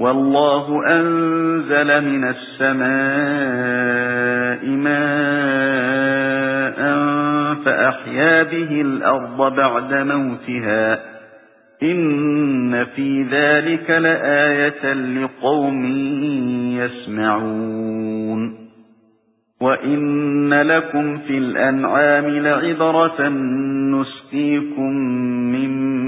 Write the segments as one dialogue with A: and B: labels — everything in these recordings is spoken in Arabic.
A: وَاللَّهُ أَنزَلَ مِنَ السَّمَاءِ مَاءً فَأَحْيَا بِهِ الْأَرْضَ بَعْدَ مَوْتِهَا. إِنَّ فِي ذَلِكَ لَآيَةً لِقَوْمٍ يَسْمَعُونَ. وَإِنَّ لَكُمْ فِي الْأَنْعَامِ لَعِبْرَةً نُسْقِيكُم مِّمَّا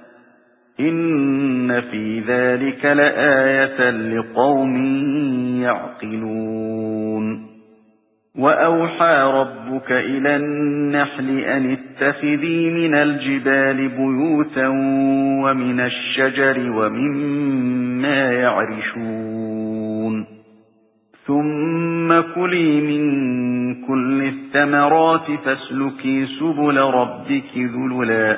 A: إِنَّ فِي ذَلِكَ لَآيَةً لِقَوْمٍ يَعْقِلُونَ وَأَوْحَى رَبُّكَ إِلَى النَّحْلِ أَنِ اتَّخِذِي مِنَ الْجِبَالِ بُيُوتًا وَمِنَ الشَّجَرِ وَمِمَّا يَعْرِشُونَ ثُمَّ كُلِي مِن كُلِّ الثَّمَرَاتِ فَاسْلُكِي سُبُلَ رَبِّكِ ذُلُلًا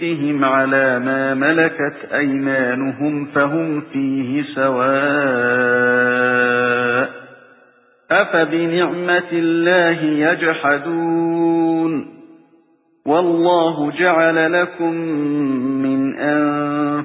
A: رِزْقِهِمْ عَلَى مَا مَلَكَتْ أَيْمَانُهُمْ فَهُمْ فِيهِ سَوَاءٌ أَفَبِنِعْمَةِ اللَّهِ يَجْحَدُونَ وَاللَّهُ جَعَلَ لَكُم مِّنْ